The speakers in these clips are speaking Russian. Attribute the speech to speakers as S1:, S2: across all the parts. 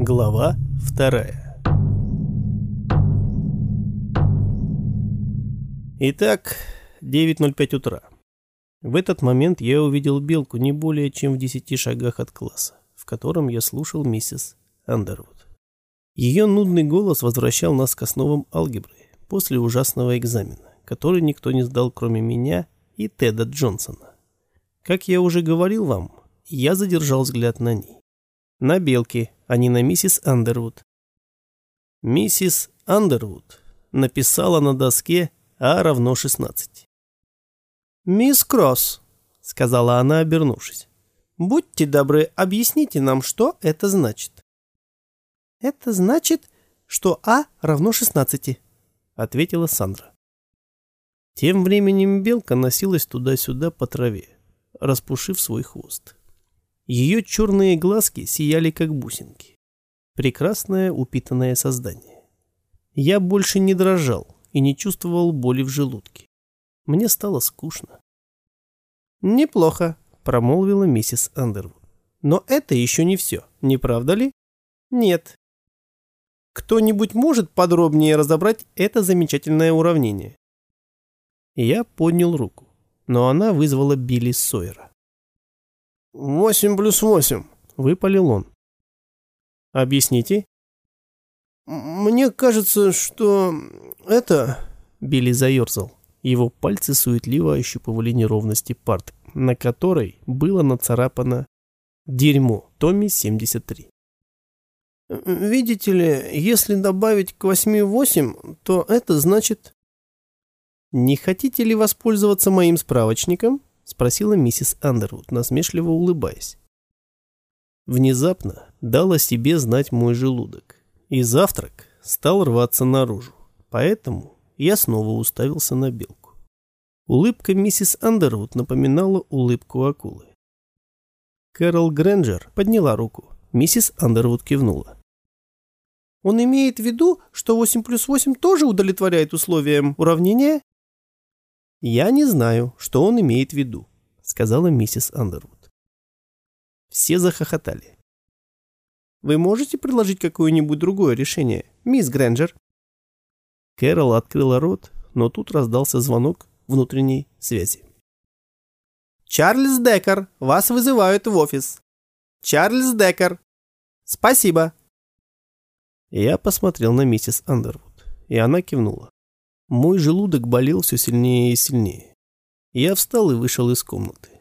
S1: Глава вторая Итак, 9.05 утра. В этот момент я увидел белку не более чем в десяти шагах от класса, в котором я слушал миссис Андервуд. Ее нудный голос возвращал нас к основам алгебры после ужасного экзамена, который никто не сдал, кроме меня и Теда Джонсона. Как я уже говорил вам, я задержал взгляд на ней. На белке, а не на миссис Андервуд. Миссис Андервуд написала на доске А равно 16.
S2: «Мисс Кросс», — сказала она, обернувшись, — «будьте добры, объясните нам, что это значит». «Это значит, что А равно 16», — ответила Сандра.
S1: Тем временем белка носилась туда-сюда по траве, распушив свой хвост. Ее черные глазки сияли, как бусинки. Прекрасное упитанное создание. Я больше не дрожал и не чувствовал боли в желудке. Мне стало скучно.
S2: «Неплохо», — промолвила миссис Андервуд. «Но это еще не все, не правда ли?» «Нет». «Кто-нибудь может подробнее разобрать это замечательное уравнение?»
S1: Я поднял руку, но она вызвала Билли Сойера.
S3: «Восемь плюс восемь», —
S1: выпалил он.
S3: «Объясните?» «Мне кажется, что это...»
S1: Билли заерзал. Его пальцы суетливо ощупывали неровности парты, на которой было нацарапано «Дерьмо, Томми 73».
S3: «Видите ли, если добавить к восьми восемь, то это значит...»
S1: «Не хотите ли воспользоваться моим справочником?» — спросила миссис Андервуд, насмешливо улыбаясь. Внезапно дал о себе знать мой желудок, и завтрак стал рваться наружу, поэтому я снова уставился на белку. Улыбка миссис Андервуд напоминала улыбку акулы. Кэрол Грэнджер подняла руку. Миссис Андервуд кивнула.
S2: «Он имеет в виду, что 8 плюс 8 тоже удовлетворяет условиям уравнения?»
S1: «Я не знаю, что он имеет в виду», — сказала миссис Андервуд. Все захохотали.
S2: «Вы можете предложить какое-нибудь другое решение, мисс Грэнджер?»
S1: Кэрол открыла рот, но тут раздался звонок внутренней связи.
S2: «Чарльз Деккер, вас вызывают в офис. Чарльз Деккер. Спасибо».
S1: Я посмотрел на миссис Андервуд, и она кивнула. Мой желудок болел все сильнее и сильнее. Я встал и вышел из комнаты.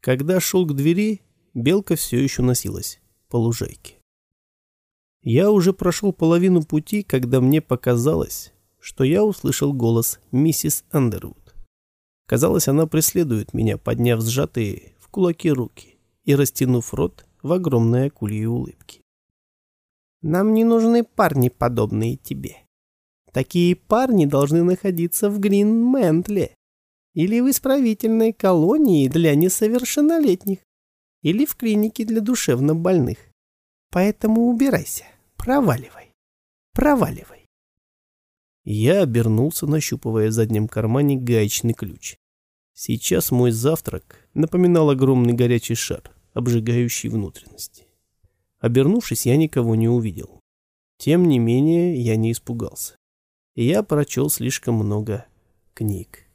S1: Когда шел к двери, белка все еще носилась по лужайке. Я уже прошел половину пути, когда мне показалось, что я услышал голос миссис Андервуд. Казалось, она преследует меня, подняв сжатые в кулаки руки и растянув рот в огромной акульей улыбке.
S2: «Нам не нужны парни, подобные тебе. Такие парни должны находиться в Грин-Ментле или в исправительной колонии для несовершеннолетних или в клинике для душевнобольных. Поэтому убирайся, проваливай, проваливай.
S1: Я обернулся, нащупывая в заднем кармане гаечный ключ. Сейчас мой завтрак напоминал огромный горячий шар, обжигающий внутренности. Обернувшись, я никого не увидел. Тем не менее, я не испугался. Я прочел слишком много книг.